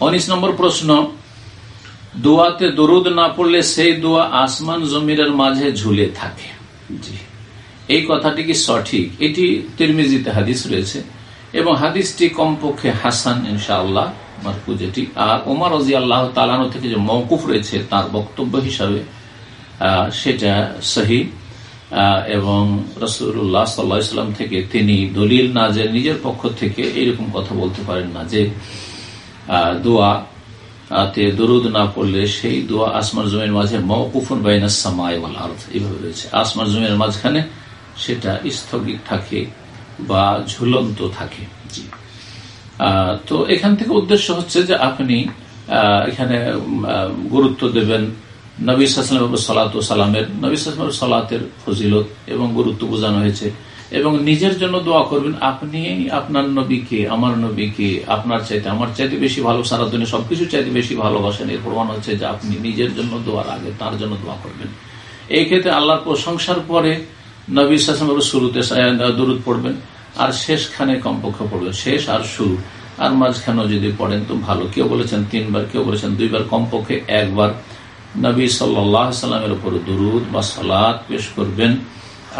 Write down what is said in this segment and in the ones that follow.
উনিশ নম্বর প্রশ্ন দোয়াতে দরুদ না পড়লে সেই দোয়া আসমান জমিরের মাঝে ঝুলে থাকে। জি। এই কথাটি কি সঠিক? এটি তিরমিজিতে হাদিস রয়েছে এবং হাদিসটি কমপক্ষে হাসান ইনশাআল্লাহ মারকু যেটি আর ওমর রাজি আল্লাহ তালানো থেকে যে মৌকুফ রয়েছে তার বক্তব্য হিসাবে সেটা সহি। এবং রসুল্লাহ সাল্লাম থেকে তিনি দলিল না যে নিজের পক্ষ থেকে এরকম কথা বলতে পারেন না যে দোয়া তে দরুদ না পড়লে সেই দোয়া আসমান জমির মাঝে মৌকুফুন বাইনা সামায় এইভাবে রয়েছে। আসমান জমির মাঝখানে সেটা স্থগিত থাকে বা ঝুলন্ত থাকে। তো এখান থেকে উদ্দেশ্য হচ্ছে যে আপনি এখানে গুরুত্ব দেবেন নবী সালাত সালামের নবী সালাতের ফজিলত এবং গুরুত্ব বোঝানো হয়েছে। এবং নিজের জন্য দোয়া করবেন, আপনি, আপনার নবীকে, আমার নবীকে, আপনার চাইতে, আমার চাইতে বেশি ভালো সারা দুনিয়া সবকিছু চাইতে বেশি ভালোবাসেন এর প্রমাণ হচ্ছে যে আপনি নিজের জন্য দোয়ার আগে তার জন্য দোয়া করবেন। এই ক্ষেত্রে আল্লাহর প্রশংসার পরে নবী শুরুতে দূরত পড়বেন, আর শেষখানে কমপক্ষ পড়বেন, শেষ আর শুরু। আর মাঝখানেও যদি পড়েন তো ভালো। কেউ বলেছেন তিনবার, কেউ বলেছেন দুইবার, কমপক্ষে একবার। নবী সাল্লামের উপর দুরুদ বা সালাদ পেশ করবেন।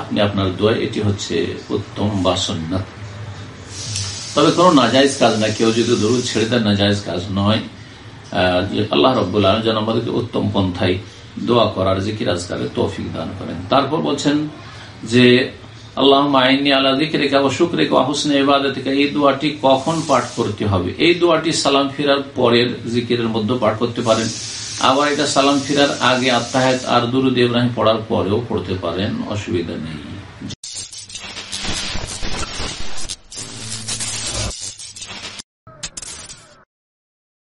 আপনি আপনার দোয়া, এটি হচ্ছে উত্তম বা সন্ন্যত তবে কোন নাজাইজ কাজ না, কেউ যদি দরুদ ছেড়ে দেন নাজাইজ কাজ নয়। আল্লাহ রব্বুল যেন আমাদেরকে উত্তম পন্থায় দোয়া করার যে কিরাজকারের তৌফিক দান করেন। তারপর বলছেন যে আল্লাহ আইনি আল্লাহ দিকে রেখা ও রেখা হুসনে এবাদত এই দোয়াটি কখন পাঠ করতে হবে? এই দোয়াটি সালাম ফিরার পরের জিকিরের মধ্যে পাঠ করতে পারেন। আবার এটা সালাম ফিরার আগে আত্মাহাত আর দুরুদ ইব্রাহিম পড়ার পরেও পড়তে পারেন, অসুবিধা নেই।